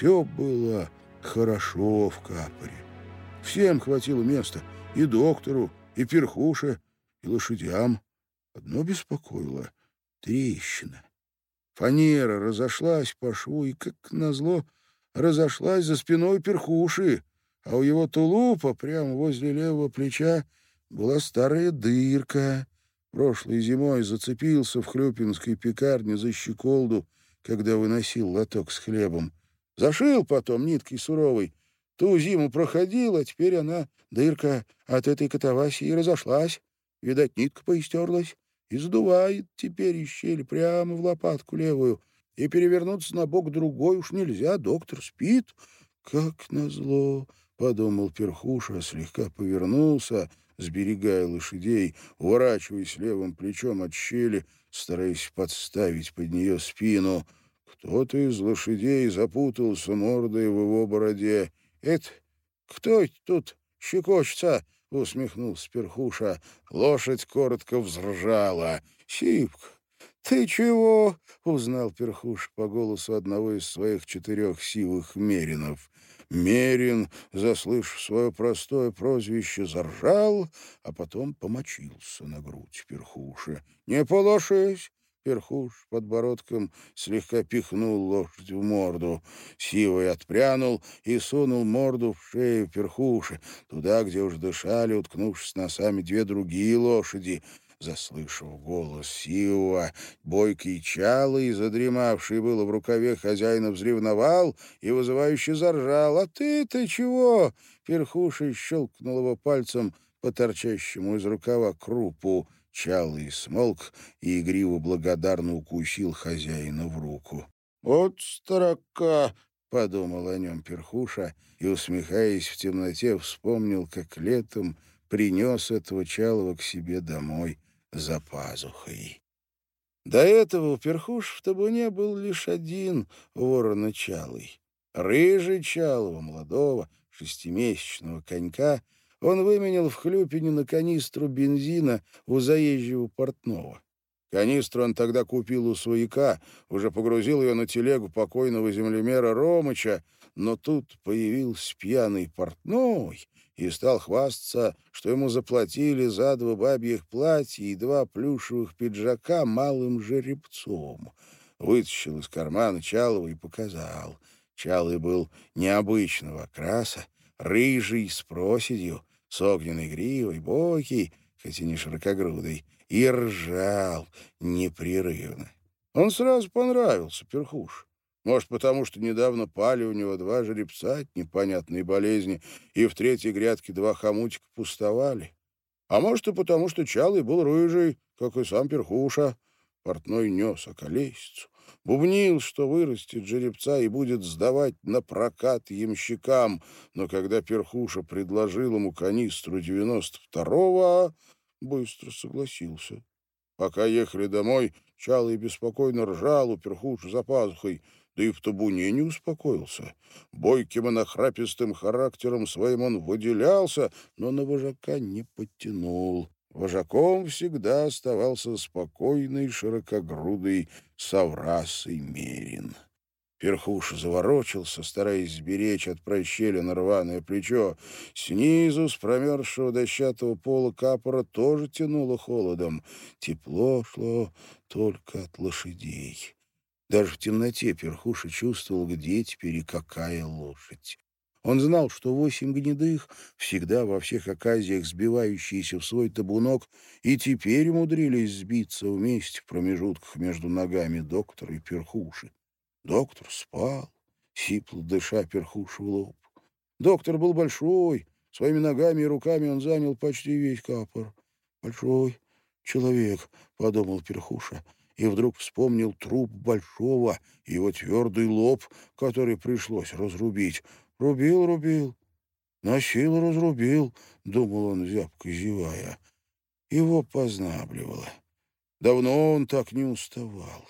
Все было хорошо в Капоре. Всем хватило места, и доктору, и перхуше, и лошадям. Одно беспокоило — трещина. Фанера разошлась по шву и, как назло, разошлась за спиной перхуши, а у его тулупа прямо возле левого плеча была старая дырка. Прошлой зимой зацепился в хлюпинской пекарне за щеколду, когда выносил лоток с хлебом. Зашил потом ниткой суровой. Ту зиму проходил, а теперь она, дырка, от этой катавасии разошлась. Видать, нитка поистерлась и сдувает теперь из щели прямо в лопатку левую. И перевернуться на бок другой уж нельзя, доктор спит. Как назло, — подумал Перхуша, слегка повернулся, сберегая лошадей, уворачиваясь левым плечом от щели, стараясь подставить под нее спину. Кто-то из лошадей запутался мордой в его бороде. — Это кто тут щекочется? — усмехнулся Перхуша. Лошадь коротко взржала. — Сипка, ты чего? — узнал Перхуш по голосу одного из своих четырех сивых меринов. Мерин, заслышав свое простое прозвище, заржал, а потом помочился на грудь Перхуша. — Не полошись! Перхуш подбородком слегка пихнул лошадь в морду. Сивый отпрянул и сунул морду в шею Перхуша, туда, где уж дышали, уткнувшись носами две другие лошади. Заслышав голос Сиуа, бойкий чалый, задремавший было в рукаве хозяина, взревновал и вызывающе заржал. «А ты-то чего?» Перхуша щелкнул его пальцем по торчащему из рукава крупу. Чалый смолк и игриво благодарно укусил хозяина в руку. «Вот строка!» — подумал о нем Перхуша и, усмехаясь в темноте, вспомнил, как летом принес этого Чалова к себе домой за пазухой. До этого Перхуш в табуне был лишь один ворона Чалый. Рыжий Чалова, молодого, шестимесячного конька — он выменял в Хлюпине на канистру бензина у заезжего портного. Канистру он тогда купил у свояка, уже погрузил ее на телегу покойного землемера Ромыча, но тут появился пьяный портной и стал хвастаться, что ему заплатили за два бабьих платья и два плюшевых пиджака малым жеребцом. Вытащил из кармана Чалова и показал. Чалый был необычного окраса, рыжий с проседью, с огненной гривой, бойкий, хоть и не широкогрудый, и ржал непрерывно. Он сразу понравился, перхуш. Может, потому что недавно пали у него два жеребца от непонятной болезни, и в третьей грядке два хомутика пустовали. А может, и потому что Чалый был рыжий, как и сам перхуша. Портной нес околесицу, Бубнил, что вырастет жеребца и будет сдавать на прокат ямщикам, но когда Перхуша предложил ему канистру девяносто второго, быстро согласился. Пока ехали домой, Чалый беспокойно ржал у Перхуша за пазухой, да и в табуне не успокоился. Бойким и нахрапистым характером своим он выделялся, но на вожака не подтянул. Вожаком всегда оставался спокойный, широкогрудый Саврасый Мерин. Перхуш заворочился, стараясь сберечь от прощелина рваное плечо. Снизу, с промерзшего дощатого пола капора, тоже тянуло холодом. Тепло шло только от лошадей. Даже в темноте Перхуша чувствовал, где теперь и какая лошадь. Он знал, что восемь гнедых, всегда во всех оказиях сбивающиеся в свой табунок, и теперь умудрились сбиться вместе в промежутках между ногами доктора и перхуши. Доктор спал, сипло дыша перхуши в лоб. Доктор был большой, своими ногами и руками он занял почти весь капор. «Большой человек», — подумал перхуша, и вдруг вспомнил труп большого, его твердый лоб, который пришлось разрубить. Рубил, рубил, на силу разрубил, — думал он, зябко зевая. Его познабливало. Давно он так не уставал.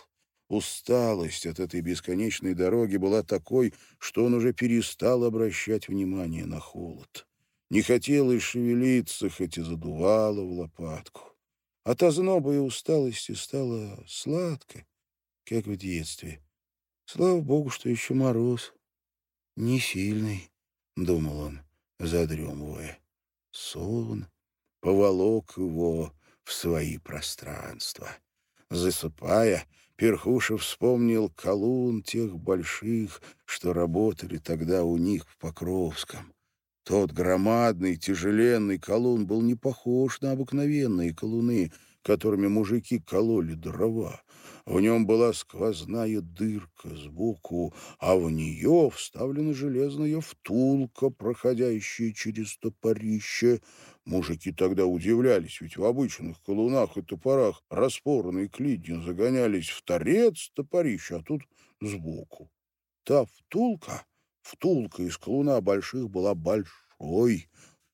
Усталость от этой бесконечной дороги была такой, что он уже перестал обращать внимание на холод. Не хотел и шевелиться, хоть и задувало в лопатку. От озноба и усталости стало сладко, как в детстве. Слава богу, что еще мороз. Не сильный, — думал он, задремывая. Сон поволок его в свои пространства. Засыпая, Перхушев вспомнил колун тех больших, что работали тогда у них в Покровском. Тот громадный, тяжеленный колун был не похож на обыкновенные колуны, которыми мужики кололи дрова. В нем была сквозная дырка сбоку, а в нее вставлена железная втулка, проходящая через топорище. Мужики тогда удивлялись, ведь в обычных колунах и топорах распорные клидни загонялись в торец топорища, а тут сбоку. Та втулка, втулка из колуна больших была большой,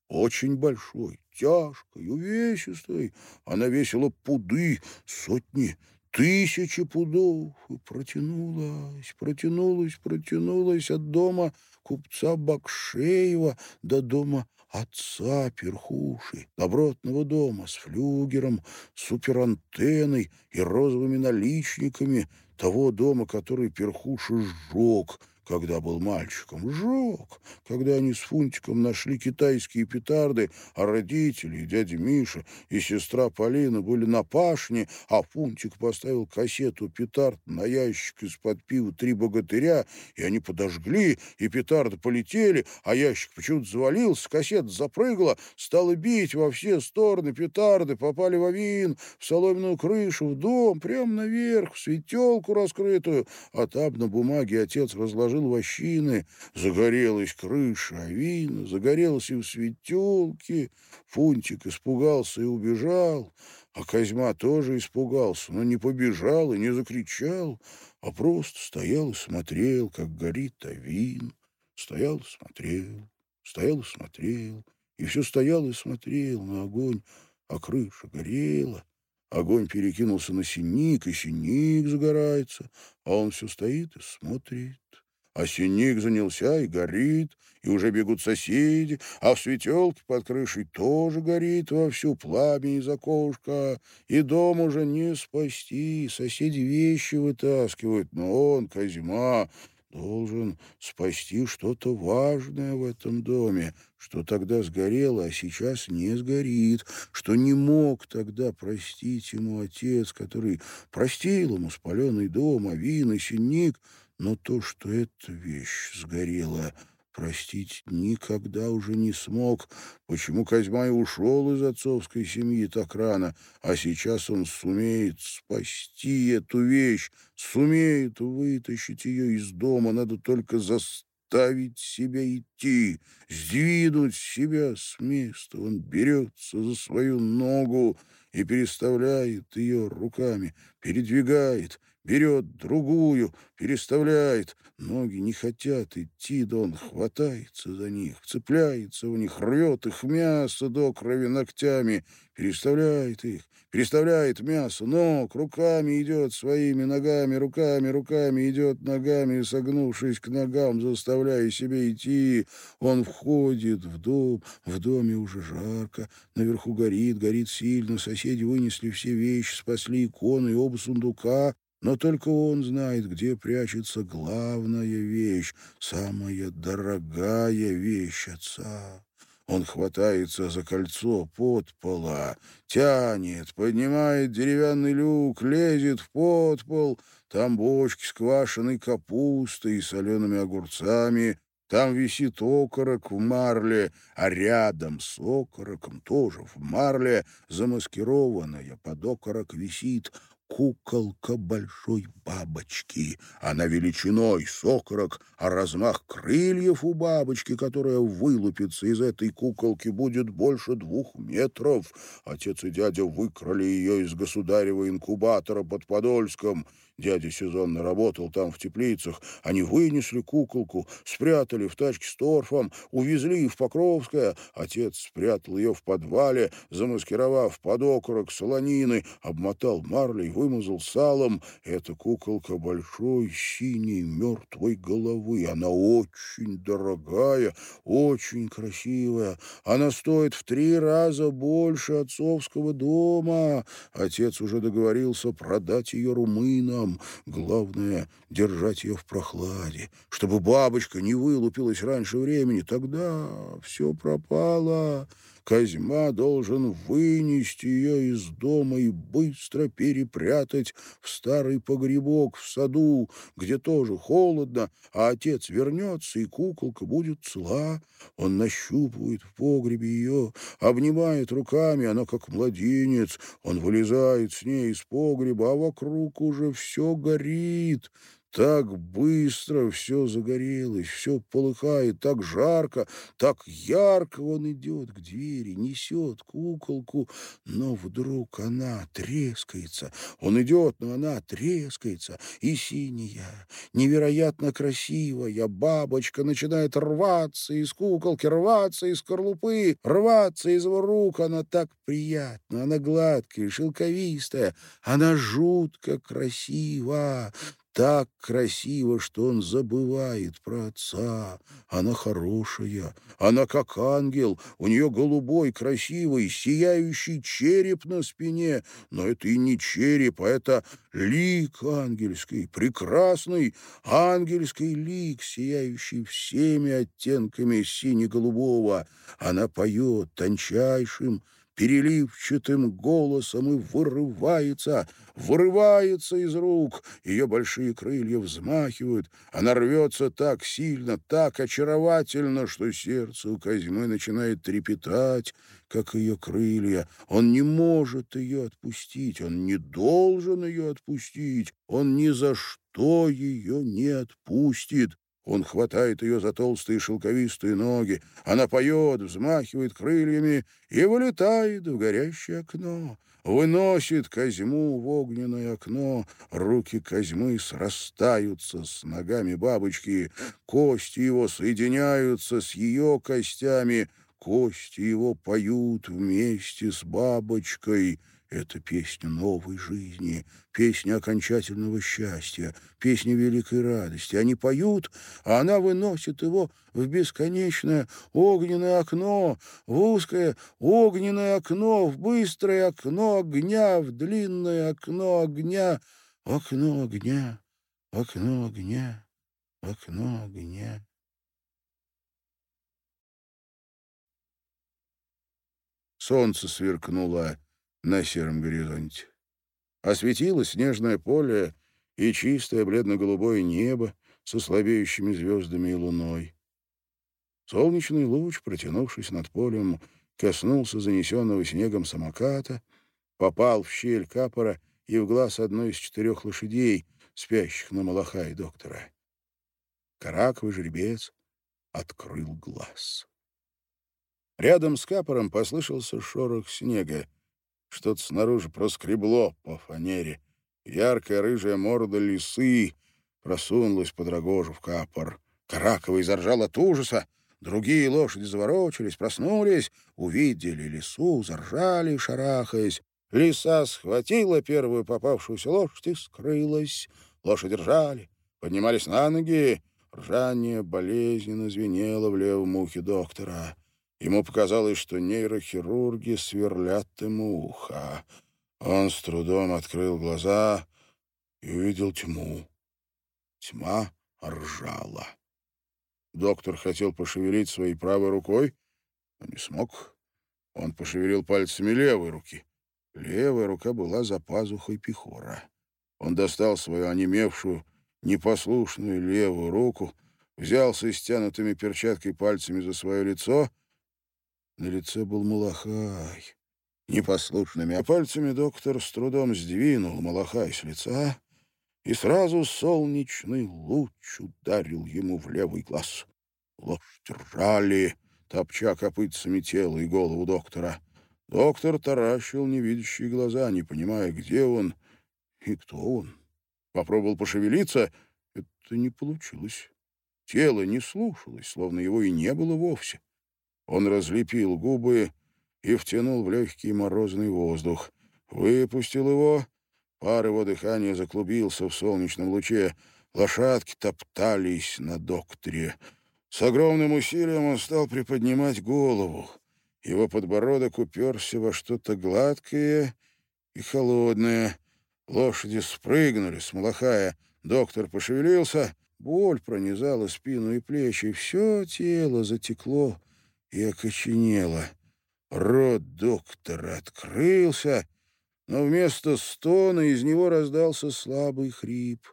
очень большой, тяжкой, увесистой. Она весила пуды, сотни, тысячи пудов и протянулась, протянулась, протянулась от дома купца Бакшеева до дома отца Перхуши, добротного дома с флюгером, суперантенной и розовыми наличниками, того дома, который Перхуша сжег — когда был мальчиком. Жег, когда они с Фунтиком нашли китайские петарды, а родители, дядя Миша, и сестра Полина были на пашне, а Фунтик поставил кассету петард на ящик из-под пива «Три богатыря», и они подожгли, и петарды полетели, а ящик почему-то завалился, кассета запрыгала, стала бить во все стороны, петарды попали в авин, в соломенную крышу, в дом, прямо наверх, в светелку раскрытую, а там на бумаге отец разложил положил вощины, загорелась крыша авина, загорелась и в светелке. Фунтик испугался и убежал, а Козьма тоже испугался, но не побежал и не закричал, а просто стоял и смотрел, как горит авин. Стоял и смотрел, стоял и смотрел, и все стоял и смотрел на огонь, а крыша горела. Огонь перекинулся на синик, и синик загорается, а он все стоит и смотрит. А синик занялся и горит, и уже бегут соседи, а в светелке под крышей тоже горит вовсю пламя из окошка, и дом уже не спасти, соседи вещи вытаскивают, но он, Козьма, должен спасти что-то важное в этом доме, что тогда сгорело, а сейчас не сгорит, что не мог тогда простить ему отец, который простил ему спаленный дом, авин и синик, но то, что эта вещь сгорела, простить никогда уже не смог. Почему Козьма и ушел из отцовской семьи так рано, а сейчас он сумеет спасти эту вещь, сумеет вытащить ее из дома, надо только заставить себя идти, сдвинуть себя с места. Он берется за свою ногу и переставляет ее руками, передвигает, берет другую, переставляет. Ноги не хотят идти, да он хватается за них, цепляется в них, рвет их мясо до крови ногтями, переставляет их, переставляет мясо, ног, руками идет своими ногами, руками, руками идет ногами, согнувшись к ногам, заставляя себя идти. Он входит в дом, в доме уже жарко, наверху горит, горит сильно, соседи вынесли все вещи, спасли иконы и оба сундука, но только он знает, где прячется главная вещь, самая дорогая вещь отца. Он хватается за кольцо подпола, тянет, поднимает деревянный люк, лезет в подпол. Там бочки с квашеной капустой и солеными огурцами. Там висит окорок в марле, а рядом с окороком, тоже в марле, замаскированная под окорок висит куколка большой бабочки. Она величиной сокорок, а размах крыльев у бабочки, которая вылупится из этой куколки, будет больше двух метров. Отец и дядя выкрали ее из государева инкубатора под Подольском. Дядя сезонно работал там в теплицах. Они вынесли куколку, спрятали в тачке с торфом, увезли в Покровское. Отец спрятал ее в подвале, замаскировав под окорок солонины, обмотал марлей, вымазал салом. Эта куколка большой, синей, мертвой головы. Она очень дорогая, очень красивая. Она стоит в три раза больше отцовского дома. Отец уже договорился продать ее румынам там. Главное — держать ее в прохладе, чтобы бабочка не вылупилась раньше времени. Тогда все пропало. Козьма должен вынести ее из дома и быстро перепрятать в старый погребок в саду, где тоже холодно, а отец вернется, и куколка будет цела. Он нащупывает в погребе ее, обнимает руками, она как младенец. Он вылезает с ней из погреба, а вокруг уже все горит. Так быстро все загорелось, все полыхает, так жарко, так ярко он идет к двери, несет куколку, но вдруг она трескается. Он идет, но она трескается, и синяя, невероятно красивая бабочка начинает рваться из куколки, рваться из скорлупы, рваться из его рук. Она так приятна, она гладкая, шелковистая, она жутко красива так красиво, что он забывает про отца. Она хорошая, она как ангел, у нее голубой, красивый, сияющий череп на спине. Но это и не череп, а это лик ангельский, прекрасный ангельский лик, сияющий всеми оттенками сине-голубого. Она поет тончайшим, переливчатым голосом и вырывается, вырывается из рук. Ее большие крылья взмахивают. Она рвется так сильно, так очаровательно, что сердце у Козьмы начинает трепетать, как ее крылья. Он не может ее отпустить, он не должен ее отпустить, он ни за что ее не отпустит. Он хватает ее за толстые шелковистые ноги. Она поет, взмахивает крыльями и вылетает в горящее окно. Выносит Козьму в огненное окно. Руки Козьмы срастаются с ногами бабочки. Кости его соединяются с ее костями. Кости его поют вместе с бабочкой — это песня новой жизни, песня окончательного счастья, песня великой радости. Они поют, а она выносит его в бесконечное огненное окно, в узкое огненное окно, в быстрое окно огня, в длинное окно огня, окно огня, окно огня, окно огня. Солнце сверкнуло на сером горизонте. Осветило снежное поле и чистое бледно-голубое небо со слабеющими звездами и луной. Солнечный луч, протянувшись над полем, коснулся занесенного снегом самоката, попал в щель капора и в глаз одной из четырех лошадей, спящих на Малахае доктора. Караковый жеребец открыл глаз. Рядом с капором послышался шорох снега. Что-то снаружи проскребло по фанере. Яркая рыжая морда лисы просунулась под рогожу в капор. Караковый заржал от ужаса. Другие лошади заворочились, проснулись, увидели лису, заржали, шарахаясь. Лиса схватила первую попавшуюся лошадь и скрылась. Лошади ржали, поднимались на ноги. Ржание болезненно звенело в левом ухе доктора. Ему показалось, что нейрохирурги сверлят ему ухо. Он с трудом открыл глаза и увидел тьму. Тьма ржала. Доктор хотел пошевелить своей правой рукой, но не смог. Он пошевелил пальцами левой руки. Левая рука была за пазухой пихора. Он достал свою онемевшую, непослушную левую руку, взялся стянутыми перчаткой пальцами за свое лицо — на лице был Малахай. Непослушными пальцами доктор с трудом сдвинул Малахай с лица, и сразу солнечный луч ударил ему в левый глаз. Лошадь ржали, топча копытцами тело и голову доктора. Доктор таращил невидящие глаза, не понимая, где он и кто он. Попробовал пошевелиться, это не получилось. Тело не слушалось, словно его и не было вовсе. Он разлепил губы и втянул в легкий морозный воздух. Выпустил его. Пар его дыхания заклубился в солнечном луче. Лошадки топтались на докторе. С огромным усилием он стал приподнимать голову. Его подбородок уперся во что-то гладкое и холодное. Лошади спрыгнули с малахая. Доктор пошевелился. Боль пронизала спину и плечи. Все тело затекло и окоченело. Рот доктора открылся, но вместо стона из него раздался слабый хрип.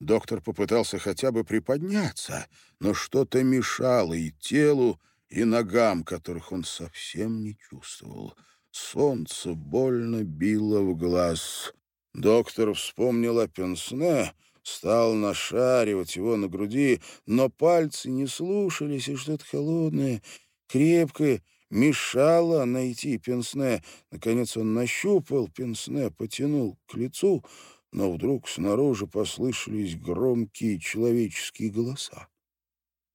Доктор попытался хотя бы приподняться, но что-то мешало и телу, и ногам, которых он совсем не чувствовал. Солнце больно било в глаз. Доктор вспомнил о пенсне, стал нашаривать его на груди, но пальцы не слушались, и что-то холодное, крепкое мешало найти пенсне. Наконец он нащупал пенсне, потянул к лицу, но вдруг снаружи послышались громкие человеческие голоса.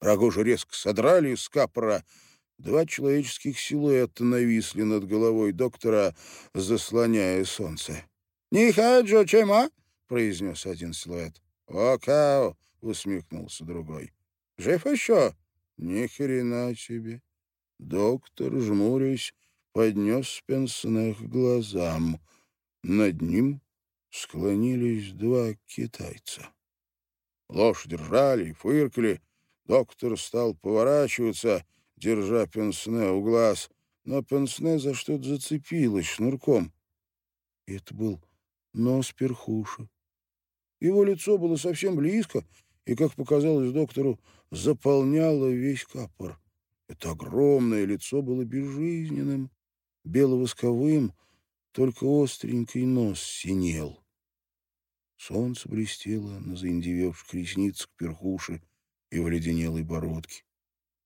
Рогожу резко содрали с капора. Два человеческих силуэта нависли над головой доктора, заслоняя солнце. «Нихаджо чема?» — произнес один силуэт. «Окао!» — усмехнулся другой. «Жив еще?» «Ни хрена себе!» Доктор, жмурясь, поднес к глазам. Над ним склонились два китайца. Лошадь ржали и фыркали. Доктор стал поворачиваться, держа пенсне у глаз, но пенсне за что-то зацепилось шнурком. Это был нос перхуши. Его лицо было совсем близко и, как показалось доктору, заполняло весь капор. Это огромное лицо было безжизненным, беловосковым, только остренький нос синел. Солнце блестело на заиндевевших ресницах перхуши и в леденелой бородке.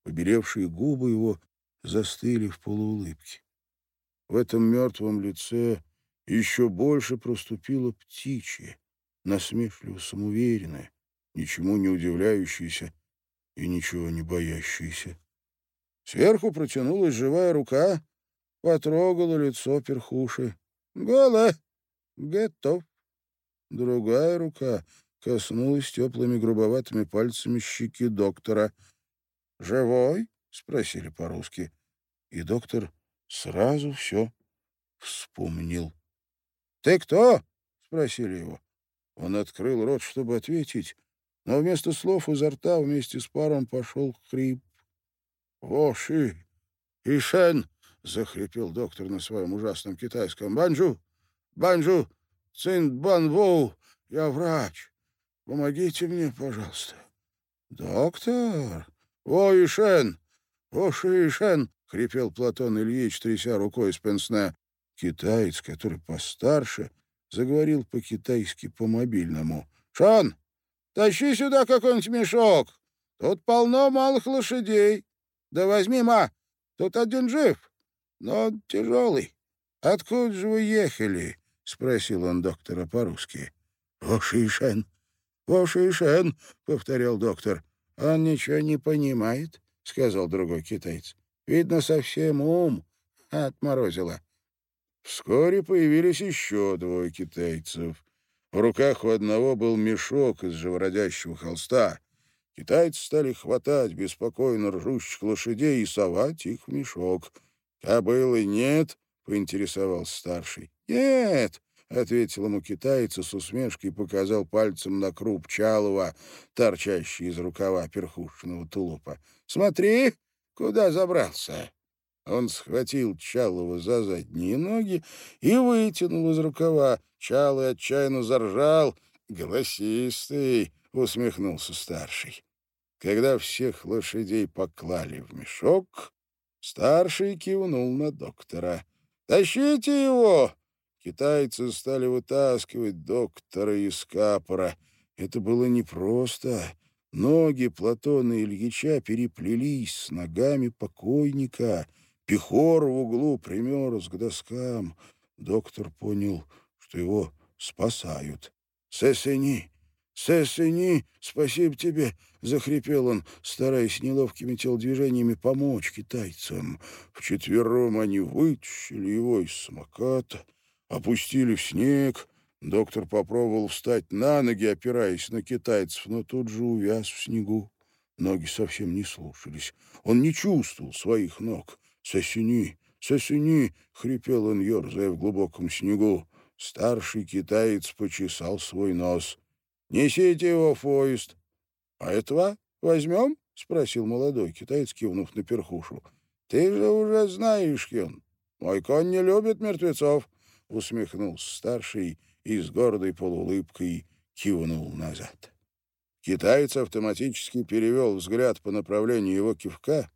Побелевшие губы его застыли в полуулыбке. В этом мертвом лице еще больше проступило птичье, насмешливо самоуверенное, ничему не удивляющееся и ничего не боящееся. Сверху протянулась живая рука, потрогала лицо перхуши. «Голо! Готов!» Другая рука коснулась теплыми грубоватыми пальцами щеки доктора. «Живой?» — спросили по-русски. И доктор сразу все вспомнил. «Ты кто?» — спросили его. Он открыл рот, чтобы ответить, но вместо слов изо рта вместе с паром пошел хрип. «Воши! Ишен!» — захрипел доктор на своем ужасном китайском. «Банджу! Банджу! Цин Банвоу! Я врач! Помогите мне, пожалуйста!» «Доктор! О, Ишен! Воши Ишен!» — хрипел Платон Ильич, тряся рукой из пенсне. Китаец, который постарше, заговорил по-китайски по мобильному. «Шон, тащи сюда какой-нибудь мешок. Тут полно малых лошадей. Да возьми, ма, тут один жив, но он тяжелый. Откуда же вы ехали?» — спросил он доктора по-русски. «Вошишен, Вошишен», — повторял доктор. «Он ничего не понимает», — сказал другой китаец. «Видно, совсем ум отморозило». Вскоре появились еще двое китайцев. В руках у одного был мешок из живородящего холста. Китайцы стали хватать беспокойно ржущих лошадей и совать их в мешок. «Кобылы нет?» — поинтересовался старший. «Нет!» — ответил ему китаец с усмешкой и показал пальцем на круп Чалова, торчащий из рукава перхушного тулупа. «Смотри, куда забрался!» Он схватил Чалова за задние ноги и вытянул из рукава. Чалый отчаянно заржал. «Голосистый!» — усмехнулся старший. Когда всех лошадей поклали в мешок, старший кивнул на доктора. «Тащите его!» Китайцы стали вытаскивать доктора из капора. Это было непросто. Ноги Платона Ильича переплелись с ногами покойника — Пехор в углу примерз к доскам. Доктор понял, что его спасают. «Сесени! Сесени! Спасибо тебе!» — захрипел он, стараясь неловкими телодвижениями помочь китайцам. Вчетвером они вытащили его из самоката, опустили в снег. Доктор попробовал встать на ноги, опираясь на китайцев, но тут же увяз в снегу. Ноги совсем не слушались. Он не чувствовал своих ног. «Сосюни! Сосюни!» — хрипел он, ерзая в глубоком снегу. Старший китаец почесал свой нос. «Несите его в поезд». «А этого возьмем?» — спросил молодой китаец, кивнув на перхушу. «Ты же уже знаешь, Кюн, мой конь не любит мертвецов», — усмехнулся старший и с гордой полуулыбкой кивнул назад. Китаец автоматически перевел взгляд по направлению его кивка.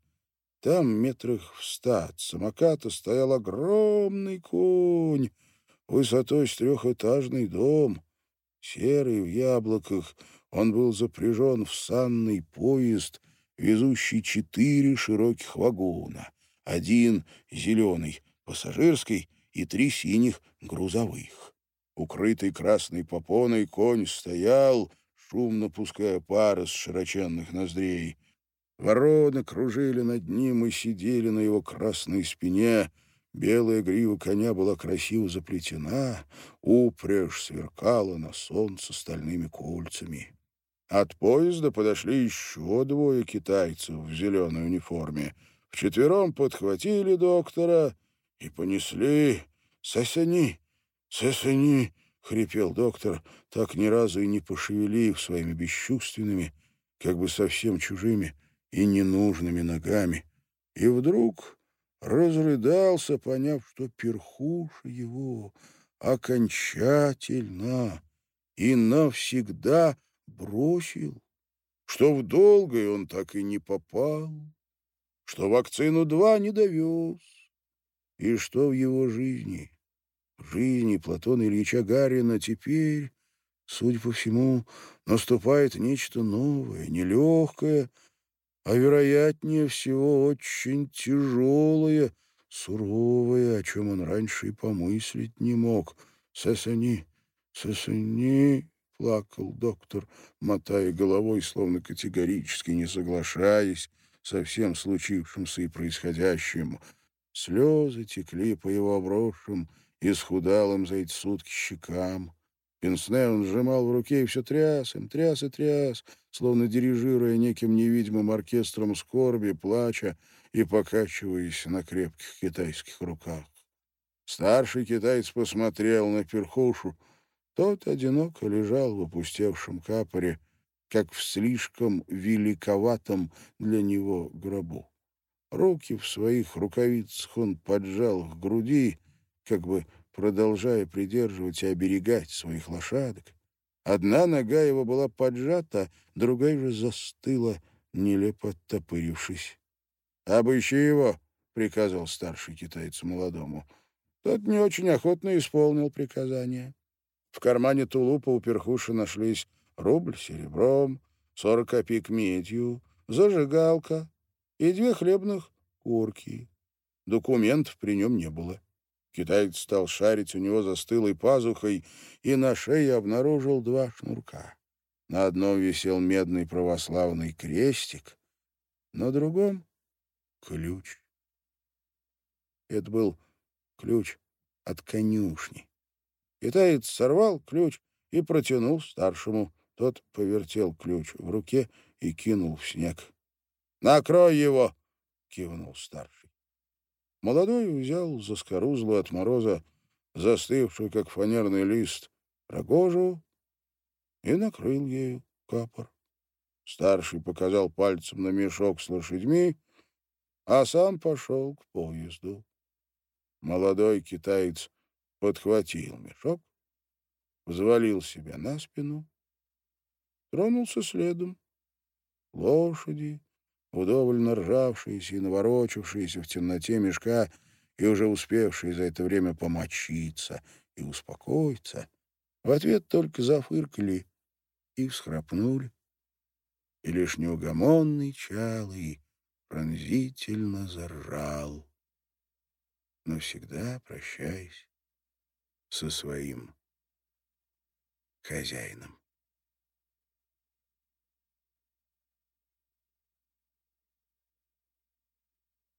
Там, метрах в ста от самоката, стоял огромный конь, высотой с трехэтажный дом. Серый в яблоках, он был запряжен в санный поезд, везущий четыре широких вагона. Один зеленый, пассажирский, и три синих грузовых. Укрытый красной попоной конь стоял, шумно пуская пар из широченных ноздрей. Вороны кружили над ним и сидели на его красной спине, Белая грива коня была красиво заплетена, упряжь сверкала на солнце стальными кольцами. От поезда подошли еще двое китайцев в зеленой униформе. Вчетвером подхватили доктора и понесли. «Сосани! Сосани!» — хрипел доктор, так ни разу и не пошевелив своими бесчувственными, как бы совсем чужими и ненужными ногами. И вдруг разрыдался, поняв, что перхуша его окончательно и навсегда бросил, что в долгое он так и не попал, что вакцину два не довез, и что в его жизни, в жизни Платона Ильича Гарина теперь, судя по всему, наступает нечто новое, нелегкое, а вероятнее всего очень тяжелое, суровое, о чем он раньше и помыслить не мог. «Сосани, сосани!» — плакал доктор, мотая головой, словно категорически не соглашаясь со всем случившимся и происходящим. Слезы текли по его обросшим, исхудалым за эти сутки щекам. Пенсне он сжимал в руке и все тряс им, тряс и тряс, словно дирижируя неким невидимым оркестром скорби, плача и покачиваясь на крепких китайских руках. Старший китаец посмотрел на перхушу. Тот одиноко лежал в опустевшем капоре, как в слишком великоватом для него гробу. Руки в своих рукавицах он поджал к груди, как бы продолжая придерживать и оберегать своих лошадок. Одна нога его была поджата, другая же застыла, нелепо оттопырившись. «Обыщи его!» — приказал старший китаец молодому. Тот не очень охотно исполнил приказание. В кармане тулупа у перхуши нашлись рубль серебром, сорок копеек медью, зажигалка и две хлебных курки. Документов при нем не было. Китаец стал шарить у него за пазухой и на шее обнаружил два шнурка. На одном висел медный православный крестик, на другом — ключ. Это был ключ от конюшни. Китаец сорвал ключ и протянул старшему. Тот повертел ключ в руке и кинул в снег. «Накрой его!» — кивнул старший. Молодой взял заскорузлую от мороза, застывшую, как фанерный лист, рогожу и накрыл ею капор. Старший показал пальцем на мешок с лошадьми, а сам пошел к поезду. Молодой китаец подхватил мешок, взвалил себя на спину, тронулся следом. Лошади вдоволь наржавшиеся и наворочившиеся в темноте мешка и уже успевшие за это время помочиться и успокоиться, в ответ только зафыркали и всхрапнули. И лишь неугомонный чалый пронзительно заржал, навсегда прощаясь со своим хозяином.